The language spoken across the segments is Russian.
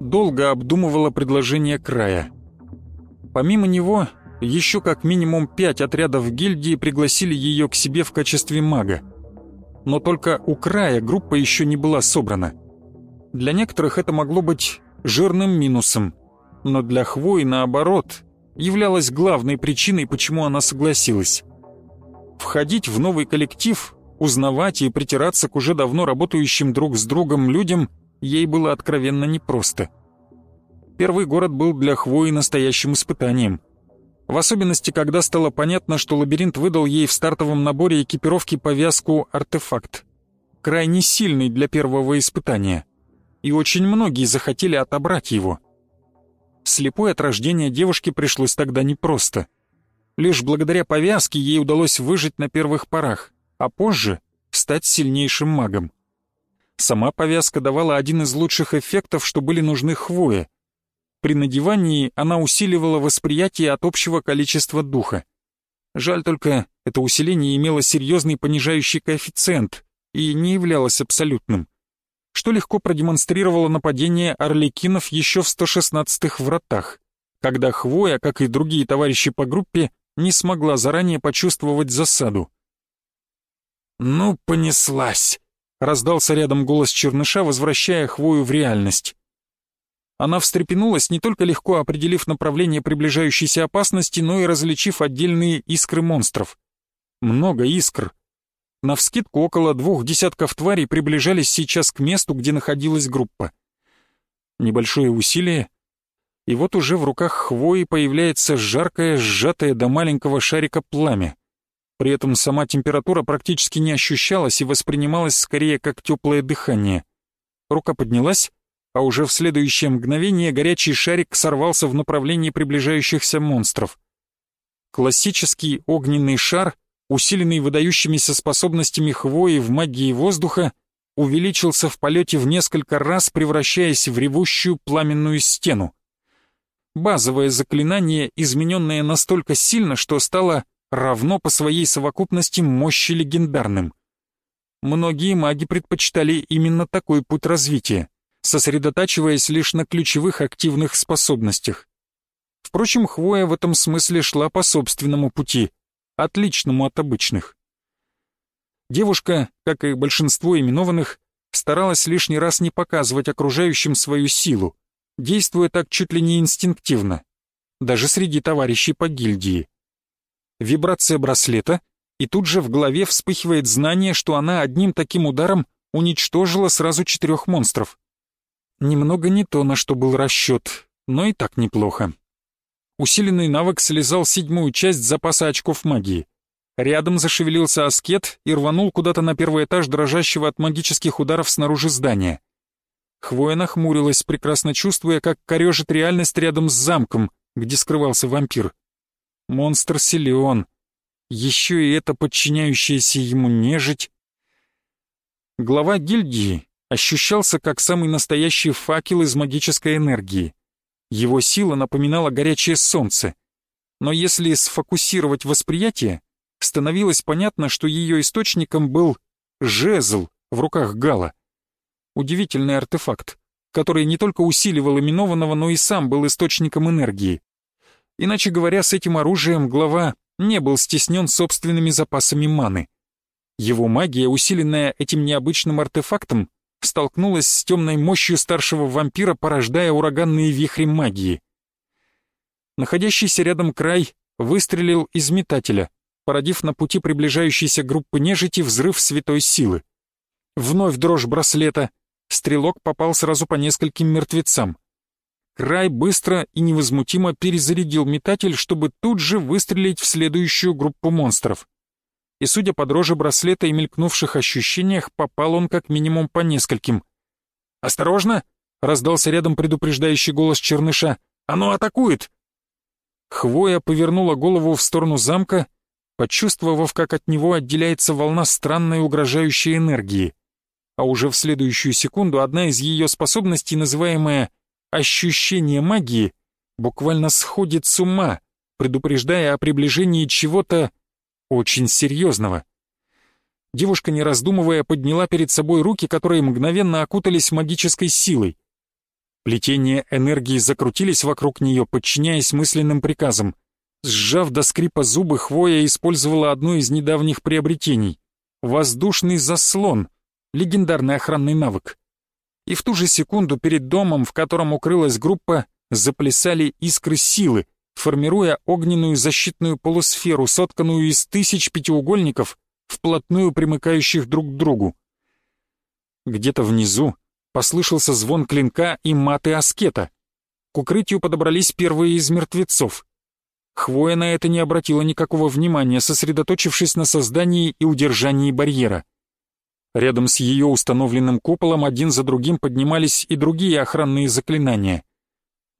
долго обдумывала предложение края. Помимо него, еще как минимум пять отрядов гильдии пригласили ее к себе в качестве мага. Но только у края группа еще не была собрана. Для некоторых это могло быть жирным минусом, но для Хвои, наоборот, являлось главной причиной, почему она согласилась. Входить в новый коллектив, узнавать и притираться к уже давно работающим друг с другом людям ей было откровенно непросто. Первый город был для Хвои настоящим испытанием. В особенности, когда стало понятно, что лабиринт выдал ей в стартовом наборе экипировки повязку «Артефакт». Крайне сильный для первого испытания. И очень многие захотели отобрать его. Слепой от рождения девушке пришлось тогда непросто. Лишь благодаря повязке ей удалось выжить на первых порах, а позже стать сильнейшим магом. Сама повязка давала один из лучших эффектов, что были нужны хвое. При надевании она усиливала восприятие от общего количества духа. Жаль только, это усиление имело серьезный понижающий коэффициент и не являлось абсолютным, что легко продемонстрировало нападение орликинов еще в 116-х вратах, когда Хвоя, как и другие товарищи по группе, не смогла заранее почувствовать засаду. «Ну, понеслась!» — раздался рядом голос черныша, возвращая хвою в реальность. Она встрепенулась, не только легко определив направление приближающейся опасности, но и различив отдельные искры монстров. Много искр. Навскидку около двух десятков тварей приближались сейчас к месту, где находилась группа. Небольшое усилие, и вот уже в руках хвои появляется жаркое, сжатое до маленького шарика пламя. При этом сама температура практически не ощущалась и воспринималась скорее как теплое дыхание. Рука поднялась, а уже в следующее мгновение горячий шарик сорвался в направлении приближающихся монстров. Классический огненный шар, усиленный выдающимися способностями хвои в магии воздуха, увеличился в полете в несколько раз, превращаясь в ревущую пламенную стену. Базовое заклинание, измененное настолько сильно, что стало равно по своей совокупности мощи легендарным. Многие маги предпочитали именно такой путь развития, сосредотачиваясь лишь на ключевых активных способностях. Впрочем, Хвоя в этом смысле шла по собственному пути, отличному от обычных. Девушка, как и большинство именованных, старалась лишний раз не показывать окружающим свою силу, действуя так чуть ли не инстинктивно, даже среди товарищей по гильдии вибрация браслета, и тут же в голове вспыхивает знание, что она одним таким ударом уничтожила сразу четырех монстров. Немного не то, на что был расчет, но и так неплохо. Усиленный навык слезал седьмую часть запаса очков магии. Рядом зашевелился аскет и рванул куда-то на первый этаж дрожащего от магических ударов снаружи здания. Хвоя нахмурилась, прекрасно чувствуя, как корежит реальность рядом с замком, где скрывался вампир. Монстр силен. Еще и это подчиняющаяся ему нежить. Глава гильдии ощущался как самый настоящий факел из магической энергии. Его сила напоминала горячее солнце. Но если сфокусировать восприятие, становилось понятно, что ее источником был жезл в руках Гала. Удивительный артефакт, который не только усиливал именованного, но и сам был источником энергии. Иначе говоря, с этим оружием глава не был стеснен собственными запасами маны. Его магия, усиленная этим необычным артефактом, столкнулась с темной мощью старшего вампира, порождая ураганные вихри магии. Находящийся рядом край выстрелил из метателя, породив на пути приближающейся группы нежити взрыв святой силы. Вновь дрожь браслета, стрелок попал сразу по нескольким мертвецам. Край быстро и невозмутимо перезарядил метатель, чтобы тут же выстрелить в следующую группу монстров. И судя по дрожи браслета и мелькнувших ощущениях, попал он как минимум по нескольким. «Осторожно!» — раздался рядом предупреждающий голос черныша. «Оно атакует!» Хвоя повернула голову в сторону замка, почувствовав, как от него отделяется волна странной угрожающей энергии. А уже в следующую секунду одна из ее способностей, называемая «ощущение магии», буквально сходит с ума, предупреждая о приближении чего-то очень серьезного. Девушка, не раздумывая, подняла перед собой руки, которые мгновенно окутались магической силой. Плетения энергии закрутились вокруг нее, подчиняясь мысленным приказам. Сжав до скрипа зубы, Хвоя использовала одно из недавних приобретений — воздушный заслон, легендарный охранный навык. И в ту же секунду перед домом, в котором укрылась группа, заплясали искры силы, формируя огненную защитную полусферу, сотканную из тысяч пятиугольников, вплотную примыкающих друг к другу. Где-то внизу послышался звон клинка и маты аскета. К укрытию подобрались первые из мертвецов. Хвоя на это не обратила никакого внимания, сосредоточившись на создании и удержании барьера. Рядом с ее установленным куполом один за другим поднимались и другие охранные заклинания.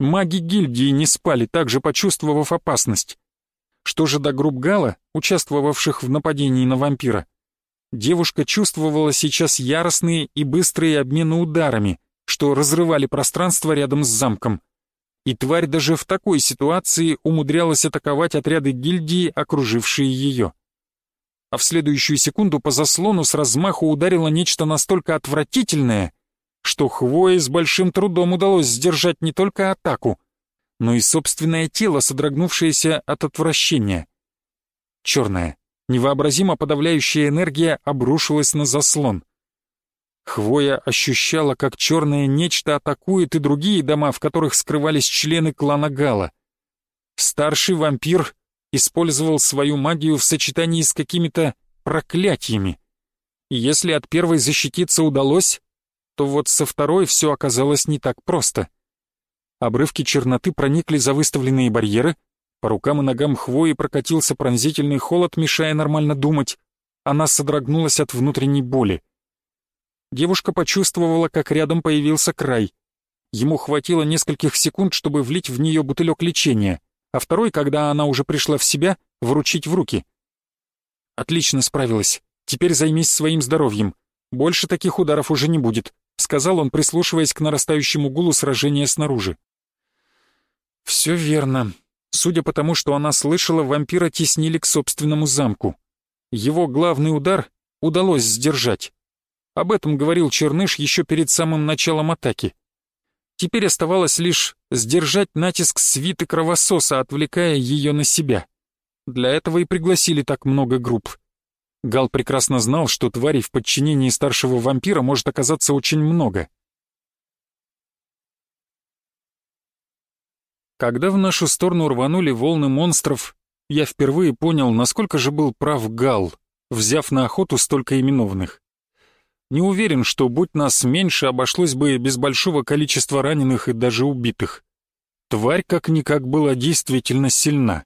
Маги гильдии не спали, также почувствовав опасность. Что же до групп Гала, участвовавших в нападении на вампира, девушка чувствовала сейчас яростные и быстрые обмены ударами, что разрывали пространство рядом с замком. И тварь даже в такой ситуации умудрялась атаковать отряды гильдии, окружившие ее. А в следующую секунду по заслону с размаху ударило нечто настолько отвратительное, что Хвое с большим трудом удалось сдержать не только атаку, но и собственное тело, содрогнувшееся от отвращения. Черное, Невообразимо подавляющая энергия обрушилась на заслон. Хвоя ощущала, как черное нечто атакует и другие дома, в которых скрывались члены клана Гала. Старший вампир использовал свою магию в сочетании с какими-то проклятиями. И если от первой защититься удалось, то вот со второй все оказалось не так просто. Обрывки черноты проникли за выставленные барьеры, по рукам и ногам хвои прокатился пронзительный холод, мешая нормально думать. Она содрогнулась от внутренней боли. Девушка почувствовала, как рядом появился край. Ему хватило нескольких секунд, чтобы влить в нее бутылек лечения, а второй, когда она уже пришла в себя, вручить в руки. «Отлично справилась. Теперь займись своим здоровьем. Больше таких ударов уже не будет», — сказал он, прислушиваясь к нарастающему гулу сражения снаружи. «Все верно», Судя по тому, что она слышала, вампира теснили к собственному замку. Его главный удар удалось сдержать. Об этом говорил Черныш еще перед самым началом атаки. Теперь оставалось лишь сдержать натиск свиты кровососа, отвлекая ее на себя. Для этого и пригласили так много групп. Гал прекрасно знал, что тварей в подчинении старшего вампира может оказаться очень много. Когда в нашу сторону рванули волны монстров, я впервые понял, насколько же был прав Гал, взяв на охоту столько именованных. Не уверен, что, будь нас меньше, обошлось бы без большого количества раненых и даже убитых. Тварь как-никак была действительно сильна.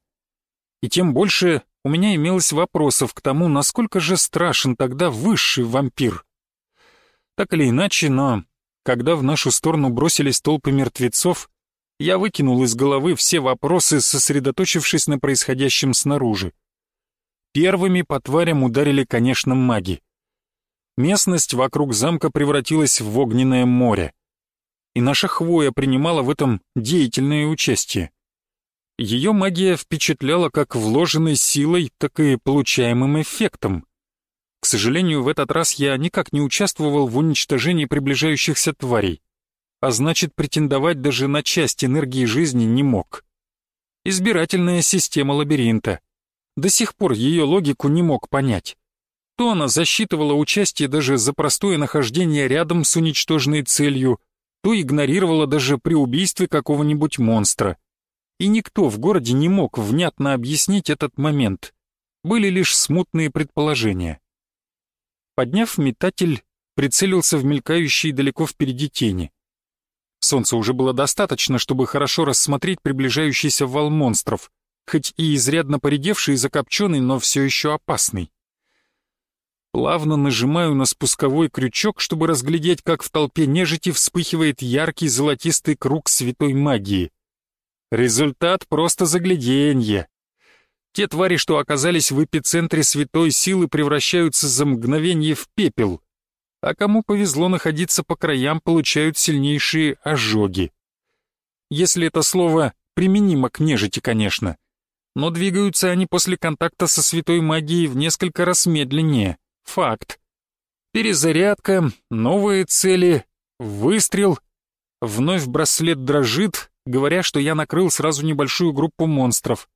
И тем больше у меня имелось вопросов к тому, насколько же страшен тогда высший вампир. Так или иначе, но когда в нашу сторону бросились толпы мертвецов, я выкинул из головы все вопросы, сосредоточившись на происходящем снаружи. Первыми по тварям ударили, конечно, маги. Местность вокруг замка превратилась в огненное море. И наша хвоя принимала в этом деятельное участие. Ее магия впечатляла как вложенной силой, так и получаемым эффектом. К сожалению, в этот раз я никак не участвовал в уничтожении приближающихся тварей а значит претендовать даже на часть энергии жизни не мог. Избирательная система лабиринта. До сих пор ее логику не мог понять. То она засчитывала участие даже за простое нахождение рядом с уничтоженной целью, то игнорировала даже при убийстве какого-нибудь монстра. И никто в городе не мог внятно объяснить этот момент. Были лишь смутные предположения. Подняв метатель, прицелился в мелькающие далеко впереди тени. Солнца уже было достаточно, чтобы хорошо рассмотреть приближающийся вал монстров, хоть и изрядно поредевший и закопченный, но все еще опасный. Плавно нажимаю на спусковой крючок, чтобы разглядеть, как в толпе нежити вспыхивает яркий золотистый круг святой магии. Результат просто загляденье. Те твари, что оказались в эпицентре святой силы, превращаются за мгновение в пепел, а кому повезло находиться по краям, получают сильнейшие ожоги. Если это слово применимо к нежити, конечно. Но двигаются они после контакта со святой магией в несколько раз медленнее. Факт. Перезарядка, новые цели, выстрел. Вновь браслет дрожит, говоря, что я накрыл сразу небольшую группу монстров.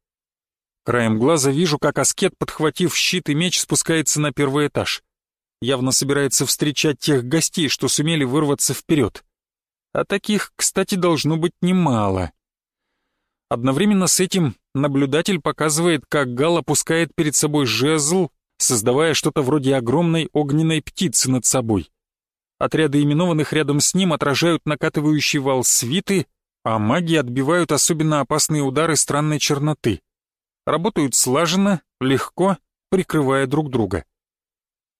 Краем глаза вижу, как аскет, подхватив щит и меч, спускается на первый этаж. Явно собирается встречать тех гостей, что сумели вырваться вперед. А таких, кстати, должно быть немало. Одновременно с этим наблюдатель показывает, как Гал опускает перед собой жезл, создавая что-то вроде огромной огненной птицы над собой. Отряды именованных рядом с ним отражают накатывающий вал свиты, а маги отбивают особенно опасные удары странной черноты работают слаженно, легко, прикрывая друг друга.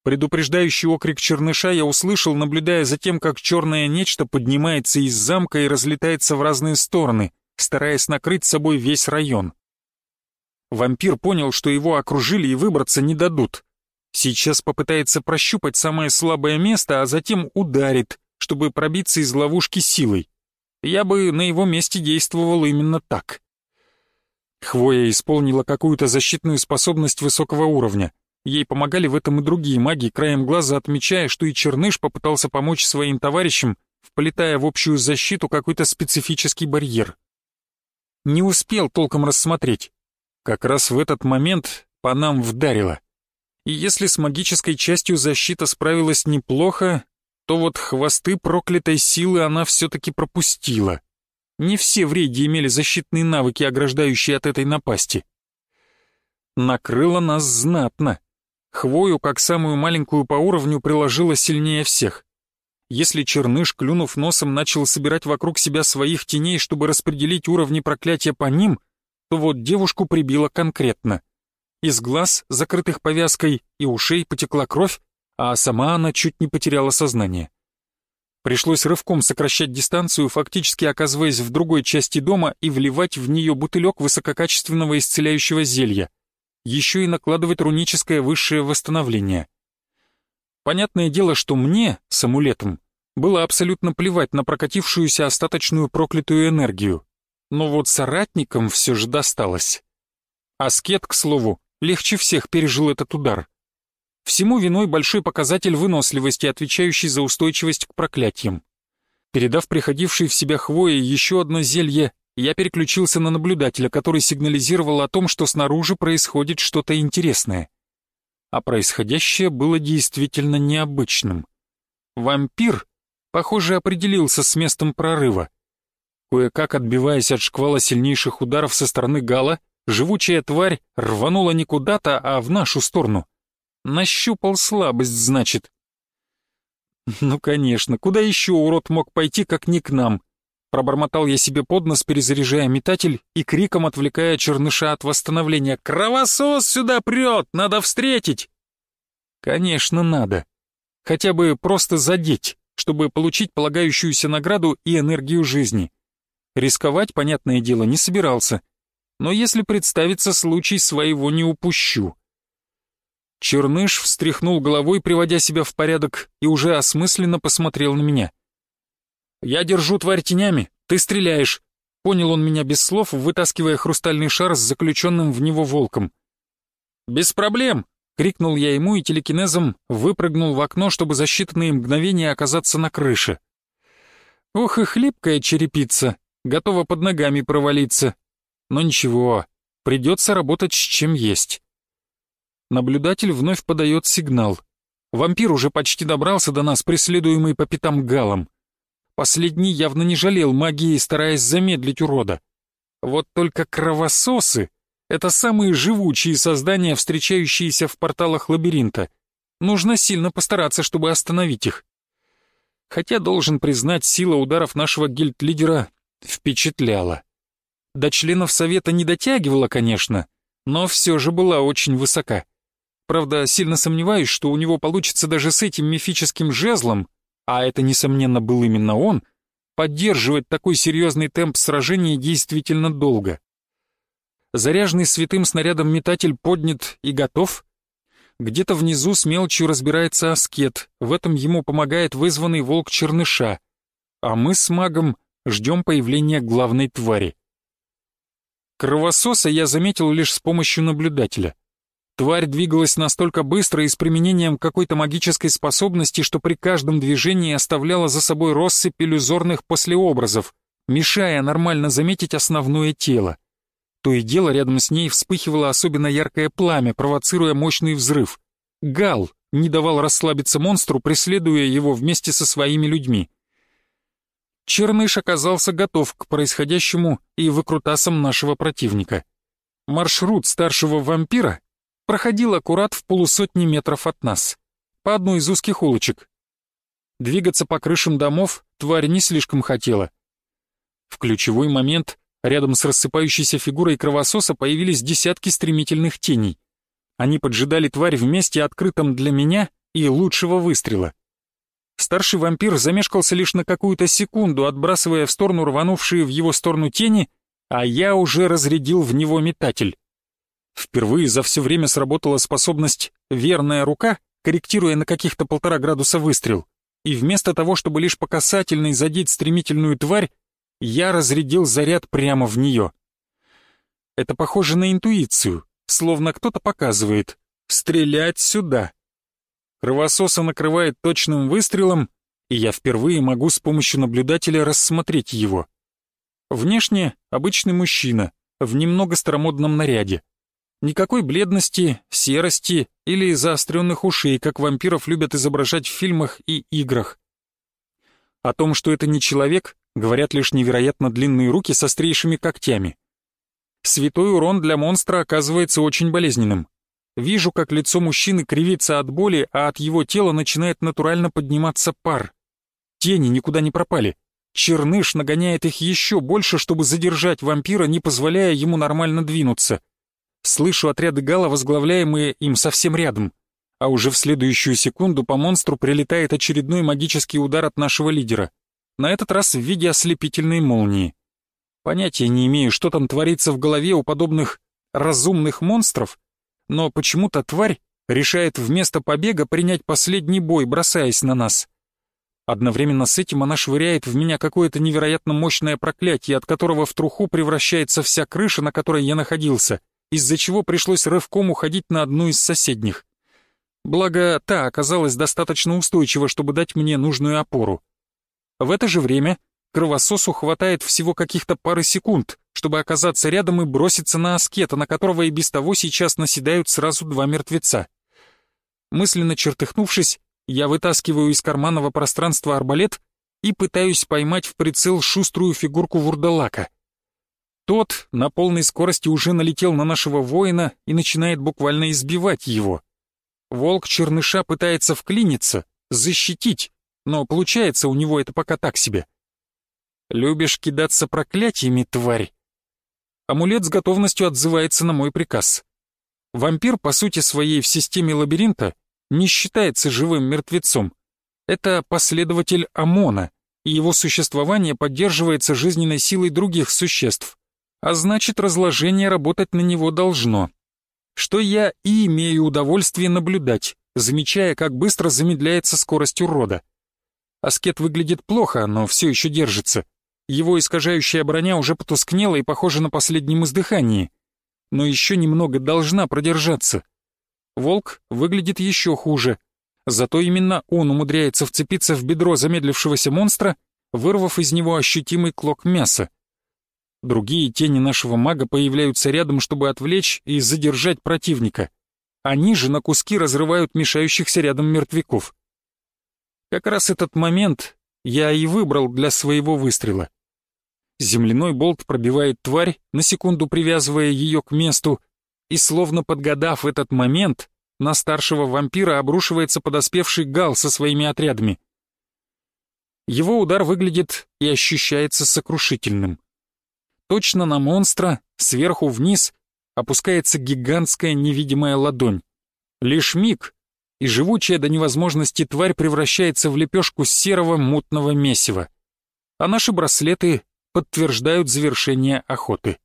Предупреждающий окрик черныша я услышал, наблюдая за тем, как черное нечто поднимается из замка и разлетается в разные стороны, стараясь накрыть собой весь район. Вампир понял, что его окружили и выбраться не дадут. Сейчас попытается прощупать самое слабое место, а затем ударит, чтобы пробиться из ловушки силой. Я бы на его месте действовал именно так. Хвоя исполнила какую-то защитную способность высокого уровня. Ей помогали в этом и другие маги, краем глаза отмечая, что и Черныш попытался помочь своим товарищам, вплетая в общую защиту какой-то специфический барьер. Не успел толком рассмотреть. Как раз в этот момент по нам вдарило. И если с магической частью защита справилась неплохо, то вот хвосты проклятой силы она все-таки пропустила. Не все в рейде имели защитные навыки, ограждающие от этой напасти. Накрыло нас знатно. Хвою, как самую маленькую по уровню, приложила сильнее всех. Если черныш, клюнув носом, начал собирать вокруг себя своих теней, чтобы распределить уровни проклятия по ним, то вот девушку прибило конкретно. Из глаз, закрытых повязкой, и ушей потекла кровь, а сама она чуть не потеряла сознание. Пришлось рывком сокращать дистанцию, фактически оказываясь в другой части дома и вливать в нее бутылек высококачественного исцеляющего зелья. Еще и накладывать руническое высшее восстановление. Понятное дело, что мне, с амулетом, было абсолютно плевать на прокатившуюся остаточную проклятую энергию. Но вот соратникам все же досталось. Аскет, к слову, легче всех пережил этот удар. Всему виной большой показатель выносливости, отвечающий за устойчивость к проклятиям. Передав приходившей в себя хвое еще одно зелье, я переключился на наблюдателя, который сигнализировал о том, что снаружи происходит что-то интересное. А происходящее было действительно необычным. Вампир, похоже, определился с местом прорыва. Кое-как отбиваясь от шквала сильнейших ударов со стороны Гала, живучая тварь рванула не куда-то, а в нашу сторону — Нащупал слабость, значит. Ну, конечно, куда еще урод мог пойти, как не к нам? Пробормотал я себе под нос, перезаряжая метатель и криком отвлекая черныша от восстановления. «Кровосос сюда прет! Надо встретить!» Конечно, надо. Хотя бы просто задеть, чтобы получить полагающуюся награду и энергию жизни. Рисковать, понятное дело, не собирался. Но если представится случай, своего не упущу. Черныш встряхнул головой, приводя себя в порядок, и уже осмысленно посмотрел на меня. «Я держу тварь тенями, ты стреляешь», — понял он меня без слов, вытаскивая хрустальный шар с заключенным в него волком. «Без проблем», — крикнул я ему и телекинезом выпрыгнул в окно, чтобы за считанные мгновения оказаться на крыше. Ох и хлипкая черепица, готова под ногами провалиться. Но ничего, придется работать с чем есть. Наблюдатель вновь подает сигнал. Вампир уже почти добрался до нас, преследуемый по пятам галом. Последний явно не жалел магии, стараясь замедлить урода. Вот только кровососы — это самые живучие создания, встречающиеся в порталах лабиринта. Нужно сильно постараться, чтобы остановить их. Хотя, должен признать, сила ударов нашего гильд-лидера впечатляла. До членов совета не дотягивала, конечно, но все же была очень высока. Правда, сильно сомневаюсь, что у него получится даже с этим мифическим жезлом, а это, несомненно, был именно он, поддерживать такой серьезный темп сражения действительно долго. Заряженный святым снарядом метатель поднят и готов. Где-то внизу с мелочью разбирается аскет, в этом ему помогает вызванный волк черныша, а мы с магом ждем появления главной твари. Кровососа я заметил лишь с помощью наблюдателя. Тварь двигалась настолько быстро и с применением какой-то магической способности, что при каждом движении оставляла за собой россыпь иллюзорных послеобразов, мешая нормально заметить основное тело. То и дело рядом с ней вспыхивало особенно яркое пламя, провоцируя мощный взрыв. Гал не давал расслабиться монстру, преследуя его вместе со своими людьми. Черныш оказался готов к происходящему и выкрутасам нашего противника. Маршрут старшего вампира проходил аккурат в полусотни метров от нас, по одной из узких улочек. Двигаться по крышам домов тварь не слишком хотела. В ключевой момент рядом с рассыпающейся фигурой кровососа появились десятки стремительных теней. Они поджидали тварь в месте, открытом для меня и лучшего выстрела. Старший вампир замешкался лишь на какую-то секунду, отбрасывая в сторону рванувшие в его сторону тени, а я уже разрядил в него метатель. Впервые за все время сработала способность «верная рука», корректируя на каких-то полтора градуса выстрел, и вместо того, чтобы лишь по касательной задеть стремительную тварь, я разрядил заряд прямо в нее. Это похоже на интуицию, словно кто-то показывает «стрелять сюда». Кровососа накрывает точным выстрелом, и я впервые могу с помощью наблюдателя рассмотреть его. Внешне обычный мужчина, в немного старомодном наряде. Никакой бледности, серости или заостренных ушей, как вампиров любят изображать в фильмах и играх. О том, что это не человек, говорят лишь невероятно длинные руки с острейшими когтями. Святой урон для монстра оказывается очень болезненным. Вижу, как лицо мужчины кривится от боли, а от его тела начинает натурально подниматься пар. Тени никуда не пропали. Черныш нагоняет их еще больше, чтобы задержать вампира, не позволяя ему нормально двинуться — Слышу отряды Гала, возглавляемые им совсем рядом. А уже в следующую секунду по монстру прилетает очередной магический удар от нашего лидера. На этот раз в виде ослепительной молнии. Понятия не имею, что там творится в голове у подобных разумных монстров, но почему-то тварь решает вместо побега принять последний бой, бросаясь на нас. Одновременно с этим она швыряет в меня какое-то невероятно мощное проклятие, от которого в труху превращается вся крыша, на которой я находился — из-за чего пришлось рывком уходить на одну из соседних. Благо, та оказалась достаточно устойчива, чтобы дать мне нужную опору. В это же время кровососу хватает всего каких-то пары секунд, чтобы оказаться рядом и броситься на аскета, на которого и без того сейчас наседают сразу два мертвеца. Мысленно чертыхнувшись, я вытаскиваю из карманного пространства арбалет и пытаюсь поймать в прицел шуструю фигурку вурдалака. Тот на полной скорости уже налетел на нашего воина и начинает буквально избивать его. Волк черныша пытается вклиниться, защитить, но получается у него это пока так себе. «Любишь кидаться проклятиями, тварь?» Амулет с готовностью отзывается на мой приказ. Вампир, по сути своей, в системе лабиринта не считается живым мертвецом. Это последователь ОМОНа, и его существование поддерживается жизненной силой других существ а значит разложение работать на него должно. Что я и имею удовольствие наблюдать, замечая, как быстро замедляется скорость урода. Аскет выглядит плохо, но все еще держится. Его искажающая броня уже потускнела и похожа на последнем издыхании. Но еще немного должна продержаться. Волк выглядит еще хуже. Зато именно он умудряется вцепиться в бедро замедлившегося монстра, вырвав из него ощутимый клок мяса. Другие тени нашего мага появляются рядом, чтобы отвлечь и задержать противника. Они же на куски разрывают мешающихся рядом мертвяков. Как раз этот момент я и выбрал для своего выстрела. Земляной болт пробивает тварь, на секунду привязывая ее к месту, и словно подгадав этот момент, на старшего вампира обрушивается подоспевший гал со своими отрядами. Его удар выглядит и ощущается сокрушительным. Точно на монстра, сверху вниз, опускается гигантская невидимая ладонь. Лишь миг, и живучая до невозможности тварь превращается в лепешку серого мутного месива. А наши браслеты подтверждают завершение охоты.